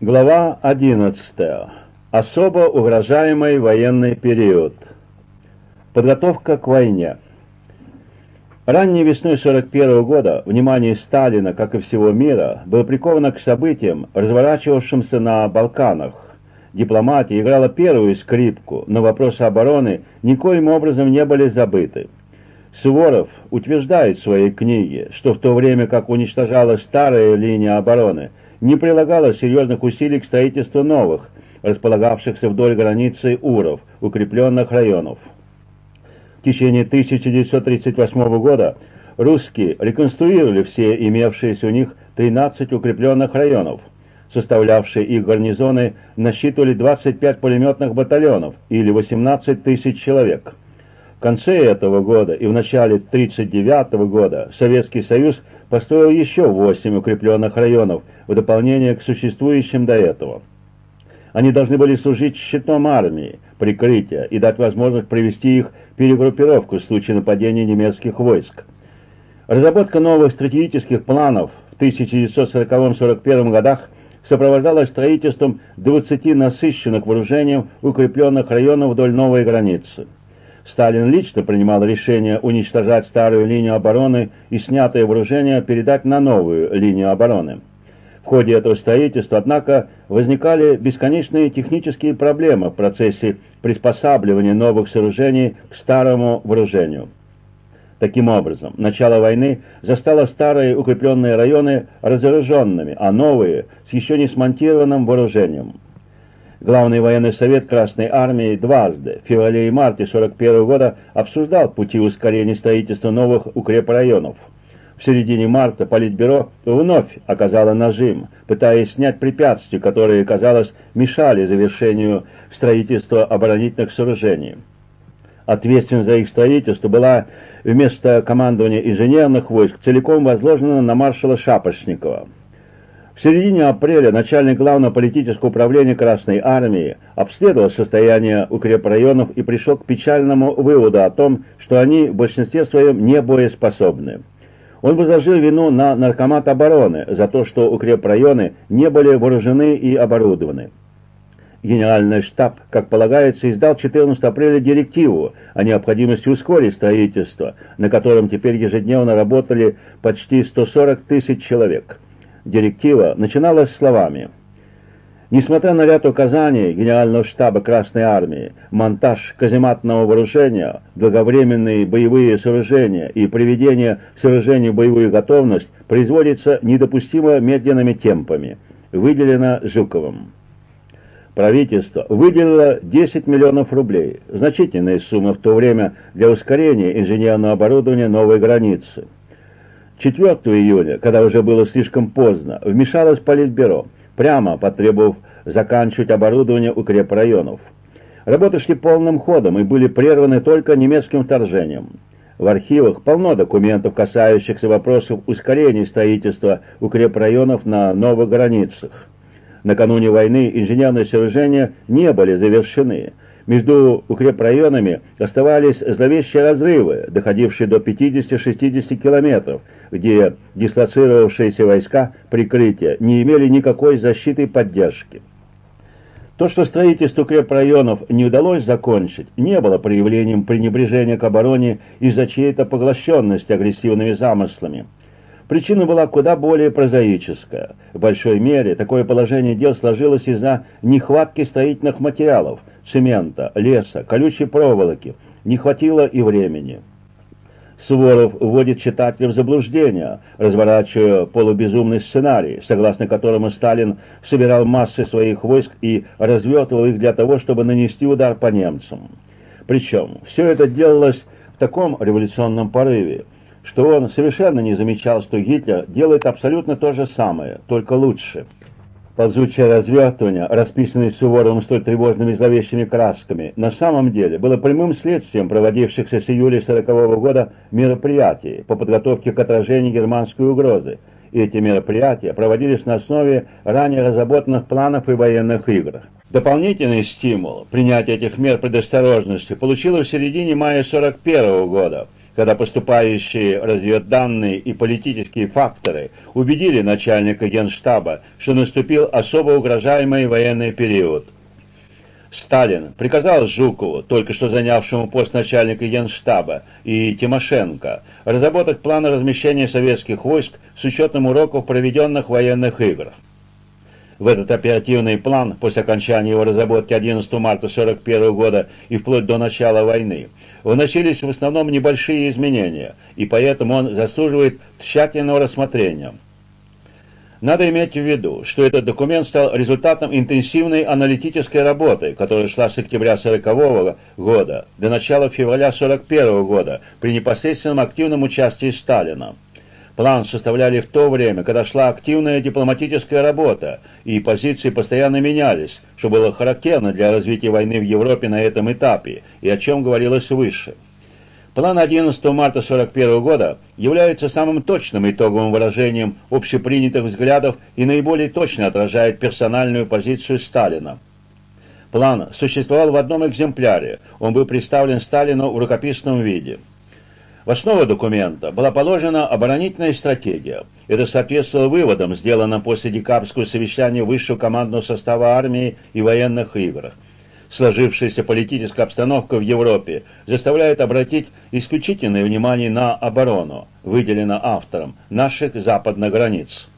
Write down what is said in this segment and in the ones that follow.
Глава 11. Особо угрожаемый военный период. Подготовка к войне. Ранней весной 1941 года внимание Сталина, как и всего мира, было приковано к событиям, разворачивавшимся на Балканах. Дипломатия играла первую скрипку, но вопросы обороны никоим образом не были забыты. Суворов утверждает в своей книге, что в то время как уничтожалась старая линия обороны – не прилагала серьезных усилий к строительству новых, располагавшихся вдоль границы Уров, укрепленных районов. В течение 1938 года русские реконструировали все имевшиеся у них 13 укрепленных районов. Составлявшие их гарнизоны насчитывали 25 пулеметных батальонов или 18 тысяч человек. В конце этого года и в начале 1939 года Советский Союз построил еще 8 укрепленных районов в дополнение к существующим до этого. Они должны были служить щитом армии, прикрытия и дать возможность провести их перегруппировку в случае нападения немецких войск. Разработка новых стратегических планов в 1940-41 годах сопровождалась строительством 20 насыщенных вооружением укрепленных районов вдоль новой границы. Сталин лично принимал решение уничтожать старую линию обороны и снятое вооружение передать на новую линию обороны. В ходе этого строительства, однако, возникали бесконечные технические проблемы в процессе приспосабливания новых сооружений к старому вооружению. Таким образом, начало войны застало старые укрепленные районы разоруженными, а новые с еще не смонтированным вооружением. Главный военный совет Красной Армии дважды, в феврале и марте 1941 года, обсуждал пути ускорения строительства новых укрепрайонов. В середине марта Политбюро вновь оказало нажим, пытаясь снять препятствия, которые, казалось, мешали завершению строительства оборонительных сооружений. Ответственность за их строительство была вместо командования инженерных войск целиком возложена на маршала Шапошникова. В середине апреля начальник главного политического управления Красной Армии обследовал состояние укрепрайонов и пришел к печальному выводу о том, что они в большинстве своем не боеспособны. Он возложил вину на наркомат обороны за то, что укрепрайоны не были вооружены и оборудованы. Генеральный штаб, как полагается, издал 14 апреля директиву о необходимости ускорить строительство, на котором теперь ежедневно работали почти 140 тысяч человек. Директива начиналась словами Несмотря на ряд указаний Генерального штаба Красной Армии, монтаж казематного вооружения, долговременные боевые сооружения и приведение сооружений в боевую готовность производится недопустимо медленными темпами. Выделено Жуковым. Правительство выделило 10 миллионов рублей, значительная сумма в то время для ускорения инженерного оборудования новой границы. 4 июля, когда уже было слишком поздно, вмешалось Политбюро, прямо потребовав заканчивать оборудование укрепрайонов. Работы шли полным ходом и были прерваны только немецким вторжением. В архивах полно документов, касающихся вопросов ускорения строительства укрепрайонов на новых границах. Накануне войны инженерные сооружения не были завершены. Между укрепрайонами оставались зловещие разрывы, доходившие до 50-60 километров, где дислоцировавшиеся войска прикрытия не имели никакой защиты и поддержки. То, что строительство укрепрайонов не удалось закончить, не было проявлением пренебрежения к обороне из-за чьей-то поглощенности агрессивными замыслами. Причина была куда более прозаическая. В большой мере такое положение дел сложилось из-за нехватки строительных материалов, цемента, леса, колючей проволоки. Не хватило и времени. Суворов вводит читателя в заблуждение, разворачивая полубезумный сценарий, согласно которому Сталин собирал массы своих войск и развертывал их для того, чтобы нанести удар по немцам. Причем все это делалось в таком революционном порыве, что он совершенно не замечал, что Гитлер делает абсолютно то же самое, только лучше. Ползучее развертывание, расписанное Суворовым столь тревожными зловещими красками, на самом деле было прямым следствием проводившихся с июля 40 -го года мероприятий по подготовке к отражению германской угрозы. И эти мероприятия проводились на основе ранее разработанных планов и военных игр. Дополнительный стимул принятия этих мер предосторожности получило в середине мая 41 -го года – когда поступающие разведданные и политические факторы убедили начальника генштаба, что наступил особо угрожаемый военный период. Сталин приказал Жукову, только что занявшему пост начальника генштаба, и Тимошенко, разработать план размещения советских войск с учетом уроков проведенных военных играх. В этот оперативный план, после окончания его разработки 11 марта 1941 года и вплоть до начала войны, вносились в основном небольшие изменения, и поэтому он заслуживает тщательного рассмотрения. Надо иметь в виду, что этот документ стал результатом интенсивной аналитической работы, которая шла с октября 1940 года до начала февраля 1941 года при непосредственном активном участии Сталина. План составляли в то время, когда шла активная дипломатическая работа, и позиции постоянно менялись, что было характерно для развития войны в Европе на этом этапе, и о чем говорилось выше. План 11 марта 1941 года является самым точным итоговым выражением общепринятых взглядов и наиболее точно отражает персональную позицию Сталина. План существовал в одном экземпляре, он был представлен Сталину в рукописном виде. В основу документа была положена оборонительная стратегия. Это соответствовало выводам, сделанным после декабрьского совещания высшего командного состава армии и военных играх. Сложившаяся политическая обстановка в Европе заставляет обратить исключительное внимание на оборону, выделено автором, наших западных границ.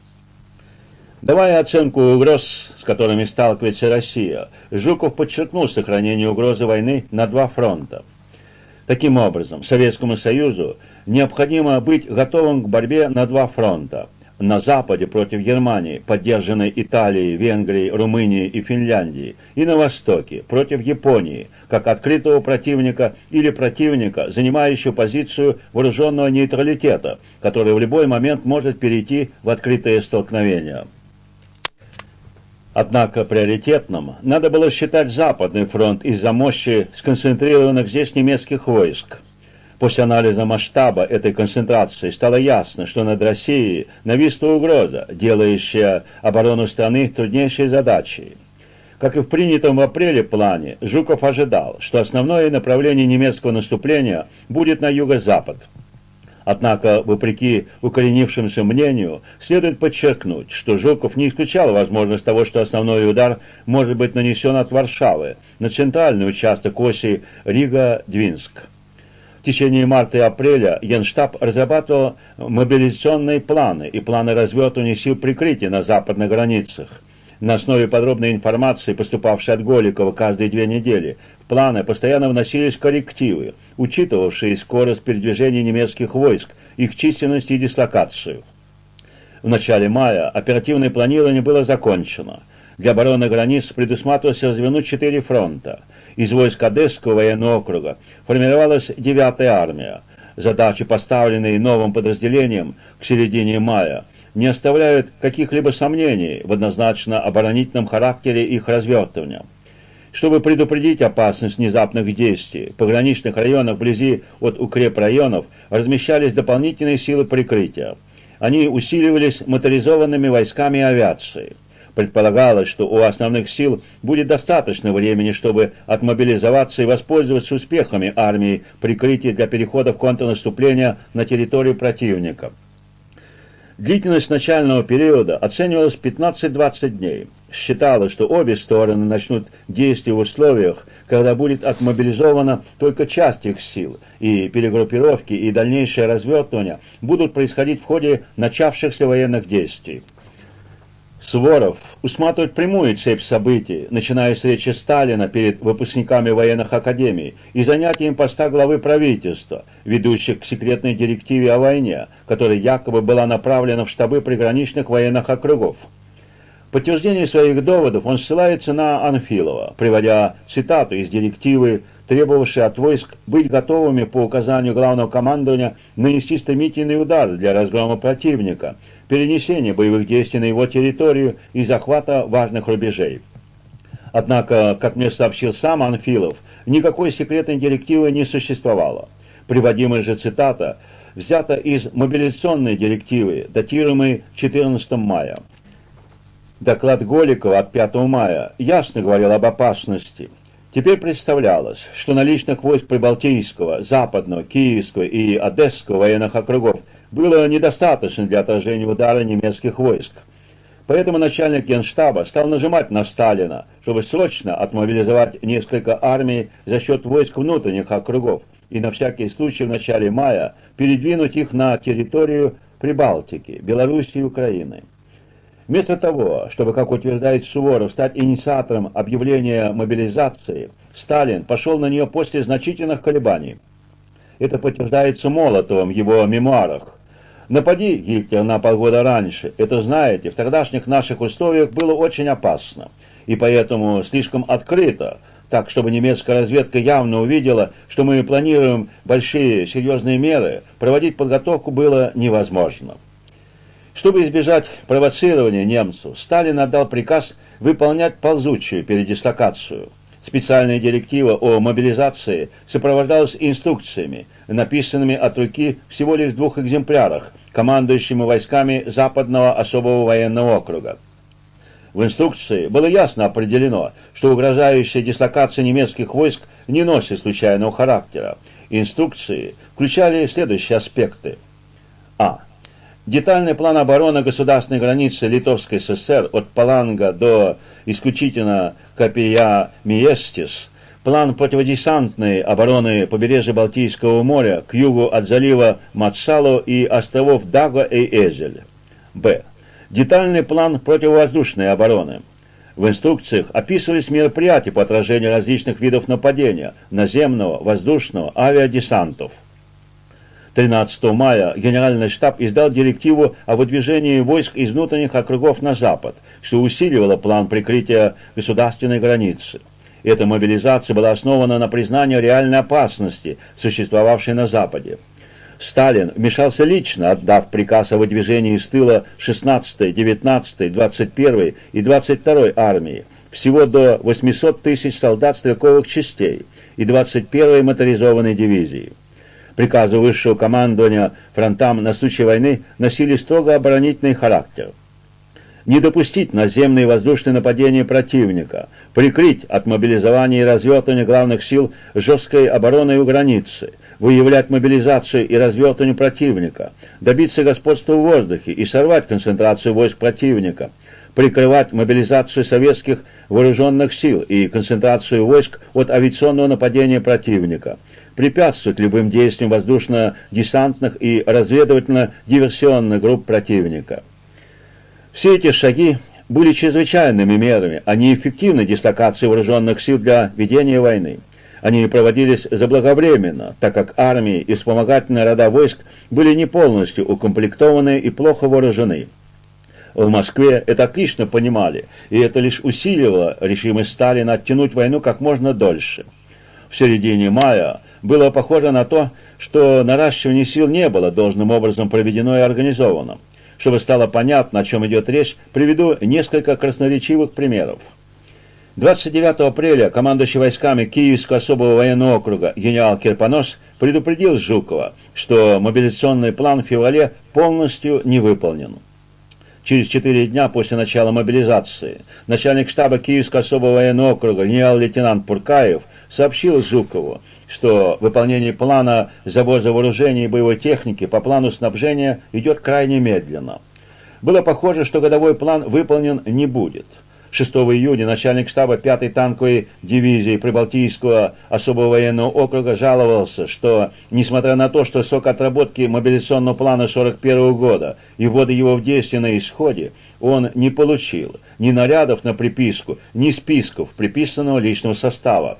Давая оценку угроз, с которыми сталкивается Россия, Жуков подчеркнул сохранение угрозы войны на два фронта – Таким образом, Советскому Союзу необходимо быть готовым к борьбе на два фронта. На Западе против Германии, поддержанной Италией, Венгрией, Румынией и Финляндией, и на Востоке против Японии, как открытого противника или противника, занимающего позицию вооруженного нейтралитета, который в любой момент может перейти в открытое столкновение. Однако приоритетным надо было считать Западный фронт из-за мощи сконцентрированных здесь немецких войск. После анализа масштаба этой концентрации стало ясно, что над Россией нависла угроза, делающая оборону страны труднейшей задачей. Как и в принятом в апреле плане, Жуков ожидал, что основное направление немецкого наступления будет на юго-запад – Однако, вопреки укоренившемуся мнению, следует подчеркнуть, что Жуков не исключал возможность того, что основной удар может быть нанесен от Варшавы на центральный участок оси Рига-Двинск. В течение марта и апреля Генштаб разрабатывал мобилизационные планы и планы развертывания сил прикрытия на западных границах. На основе подробной информации, поступавшей от Голикова каждые две недели, планы постоянно вносились коррективы, учитывавшие скорость передвижения немецких войск, их численность и дислокацию. В начале мая оперативное планирование было закончено. Для обороны границ предусматривалось развернуть четыре фронта. Из войск Одесского военного округа формировалась 9-я армия. Задачи, поставленные новым подразделением к середине мая, не оставляют каких-либо сомнений в однозначно оборонительном характере их развертывания. Чтобы предупредить опасность внезапных действий, в пограничных районах вблизи от укрепрайонов размещались дополнительные силы прикрытия. Они усиливались моторизованными войсками и авиацией. Предполагалось, что у основных сил будет достаточно времени, чтобы отмобилизоваться и воспользоваться успехами армии прикрытия для перехода в контрнаступление на территорию противника. Длительность начального периода оценивалась 15-20 дней считалось, что обе стороны начнут действия в условиях, когда будет отмобилизована только часть их сил, и перегруппировки и дальнейшее развертывание будут происходить в ходе начавшихся военных действий. Суворов усматривает прямую цепь событий, начиная с речи Сталина перед выпускниками военных академий и занятием поста главы правительства, ведущих к секретной директиве о войне, которая якобы была направлена в штабы приграничных военных округов. В подтверждение своих доводов он ссылается на Анфилова, приводя цитату из директивы, требовавшей от войск быть готовыми по указанию главного командования нанести стремительный удар для разгрома противника, перенесения боевых действий на его территорию и захвата важных рубежей. Однако, как мне сообщил сам Анфилов, никакой секретной директивы не существовало. Приводимая же цитата взята из мобилизационной директивы, датируемой 14 мая. Доклад Голикова от 5 мая ясно говорил об опасности. Теперь представлялось, что наличных войск Прибалтийского, Западного, Киевского и Одесского военных округов было недостаточно для отражения удара немецких войск. Поэтому начальник генштаба стал нажимать на Сталина, чтобы срочно отмобилизовать несколько армий за счет войск внутренних округов и на всякий случай в начале мая передвинуть их на территорию Прибалтики, Белоруссии и Украины. Вместо того, чтобы, как утверждает Суворов, стать инициатором объявления мобилизации, Сталин пошел на нее после значительных колебаний. Это подтверждается Молотовым в его мемуарах. Напади Гитлер на полгода раньше, это знаете, в тогдашних наших условиях было очень опасно. И поэтому слишком открыто, так чтобы немецкая разведка явно увидела, что мы планируем большие серьезные меры, проводить подготовку было невозможно. Чтобы избежать провоцирования немцев, Сталин отдал приказ выполнять ползучую передислокацию. Специальная директива о мобилизации сопровождалась инструкциями, написанными от руки всего лишь в двух экземплярах, командующими войсками Западного особого военного округа. В инструкции было ясно определено, что угрожающая дислокация немецких войск не носит случайного характера. Инструкции включали следующие аспекты. А. Детальный план обороны государственной границы Литовской ССР от Паланга до исключительно Копия Миестис, план противодесантной обороны побережья Балтийского моря к югу от залива Мацало и островов Дага и Эзель. Б. Детальный план противовоздушной обороны. В инструкциях описывались мероприятия по отражению различных видов нападения – наземного, воздушного, авиадесантов. 13 мая Генеральный штаб издал директиву о выдвижении войск из внутренних округов на запад, что усиливало план прикрытия государственной границы. Эта мобилизация была основана на признании реальной опасности, существовавшей на Западе. Сталин вмешался лично, отдав приказ о выдвижении из тыла 16-й, 19-й, 21-й и 22-й армии, всего до 800 тысяч солдат стрелковых частей и 21-й моторизованной дивизии. Приказы высшего командования фронтам на случай войны носили строго оборонительный характер. Не допустить наземные и воздушные нападения противника, прикрыть от мобилизования и развертывания главных сил жесткой обороной у границы, выявлять мобилизацию и развертывание противника, добиться господства в воздухе и сорвать концентрацию войск противника, прикрывать мобилизацию советских вооруженных сил и концентрацию войск от авиационного нападения противника – препятствовать любым действиям воздушно-десантных и разведывательно-диверсионных групп противника. Все эти шаги были чрезвычайными мерами, а не эффективной дислокацией вооруженных сил для ведения войны. Они проводились заблаговременно, так как армии и вспомогательные рода войск были не полностью укомплектованы и плохо вооружены. В Москве это отлично понимали, и это лишь усиливало решимость Сталина оттянуть войну как можно дольше. В середине мая было похоже на то, что наращивание сил не было должным образом проведено и организовано. Чтобы стало понятно, о чем идет речь, приведу несколько красноречивых примеров. 29 апреля командующий войсками Киевского особого военного округа генерал Кирпонос предупредил Жукова, что мобилизационный план в феврале полностью не выполнен. Через четыре дня после начала мобилизации начальник штаба Киевского особого военного округа генерал-лейтенант Пуркаев сообщил Жукову, что выполнение плана завоза вооружений и боевой техники по плану снабжения идет крайне медленно. Было похоже, что годовой план выполнен не будет. 6 июня начальник штаба 5-й танковой дивизии Прибалтийского особого военного округа жаловался, что, несмотря на то, что срок отработки мобилизационного плана 41 года и ввода его в действие на исходе, он не получил ни нарядов на приписку, ни списков приписанного личного состава.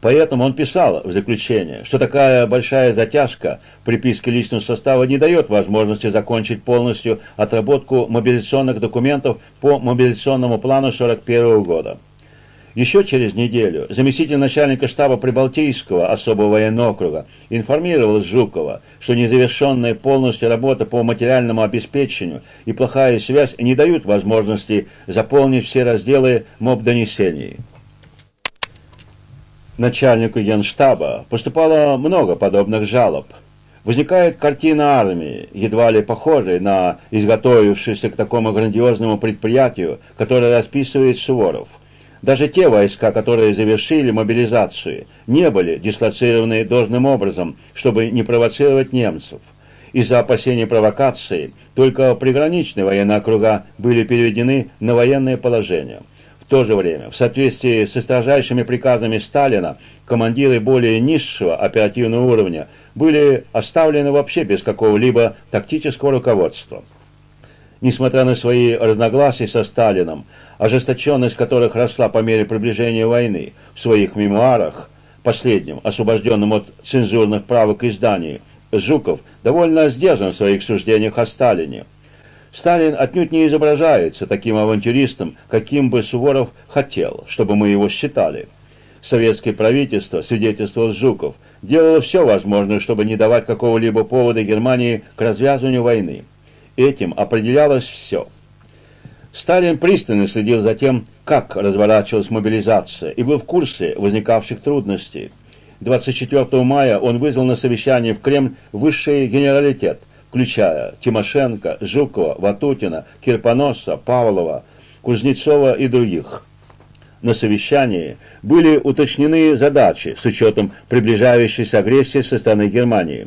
Поэтому он писал в заключение, что такая большая затяжка приписки личного состава не дает возможности закончить полностью отработку мобилизационных документов по мобилизационному плану 41 года. Еще через неделю заместитель начальника штаба Прибалтийского особого военного округа информировал Жукова, что незавершенная полностью работа по материальному обеспечению и плохая связь не дают возможности заполнить все разделы моб-донесений начальнику генштаба поступало много подобных жалоб. Возникает картина армии, едва ли похожей на изготовившуюся к такому грандиозному предприятию, которое расписывает Суворов. Даже те войска, которые завершили мобилизацию, не были дислоцированы должным образом, чтобы не провоцировать немцев. Из-за опасений провокации только приграничные военные округа были переведены на военное положение. То же время, в соответствии со строжайшими приказами Сталина, командиры более низшего оперативного уровня были оставлены вообще без какого-либо тактического руководства. Несмотря на свои разногласия со Сталином, ожесточенность которых росла по мере приближения войны, в своих мемуарах, последним, освобожденным от цензурных правок изданий, Жуков довольно сдержан в своих суждениях о Сталине. Сталин отнюдь не изображается таким авантюристом, каким бы Суворов хотел, чтобы мы его считали. Советское правительство, свидетельствовал Жуков, делало все возможное, чтобы не давать какого-либо повода Германии к развязыванию войны. Этим определялось все. Сталин пристально следил за тем, как разворачивалась мобилизация, и был в курсе возникавших трудностей. 24 мая он вызвал на совещание в Кремль высший генералитет, включая Тимошенко, Жукова, Ватутина, Кирпоноса, Павлова, Кузнецова и других. На совещании были уточнены задачи с учетом приближающейся агрессии со стороны Германии.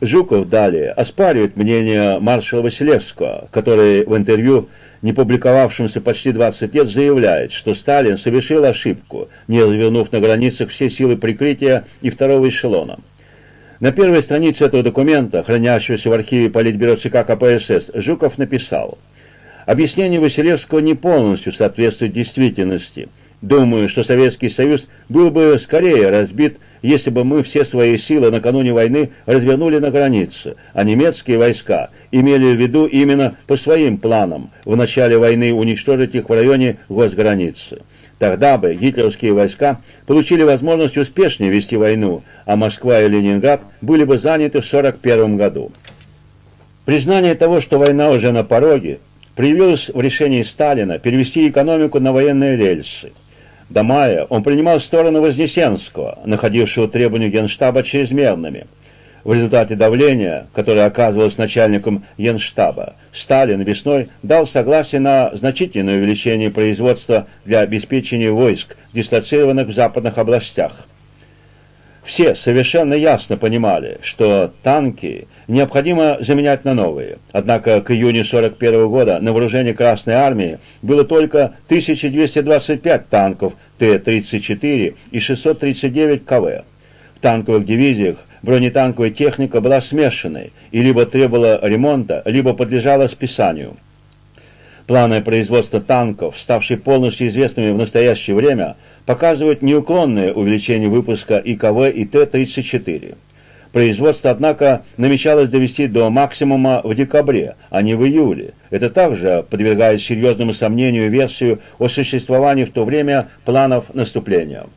Жуков далее оспаривает мнение маршала Василевского, который в интервью, не публиковавшемся почти 20 лет, заявляет, что Сталин совершил ошибку, не развернув на границах все силы прикрытия и второго эшелона. На первой странице этого документа, хранящегося в архиве Политбюро ЦК КПСС, Жуков написал «Объяснение Василевского не полностью соответствует действительности. Думаю, что Советский Союз был бы скорее разбит если бы мы все свои силы накануне войны развернули на границе, а немецкие войска имели в виду именно по своим планам в начале войны уничтожить их в районе госграницы. Тогда бы гитлеровские войска получили возможность успешнее вести войну, а Москва и Ленинград были бы заняты в 1941 году. Признание того, что война уже на пороге, проявилось в решении Сталина перевести экономику на военные рельсы. До мая он принимал сторону Вознесенского, находившего требования Генштаба чрезмерными. В результате давления, которое оказывалось начальником Генштаба, Сталин весной дал согласие на значительное увеличение производства для обеспечения войск, дислоцированных в западных областях. Все совершенно ясно понимали, что танки необходимо заменять на новые. Однако к июню 1941 года на вооружении Красной Армии было только 1225 танков Т-34 и 639 КВ. В танковых дивизиях бронетанковая техника была смешанной и либо требовала ремонта, либо подлежала списанию. Планы производства танков, ставшие полностью известными в настоящее время, показывают неуклонное увеличение выпуска ИКВ и Т-34. Производство, однако, намечалось довести до максимума в декабре, а не в июле. Это также подвергает серьезному сомнению версию о существовании в то время планов наступления.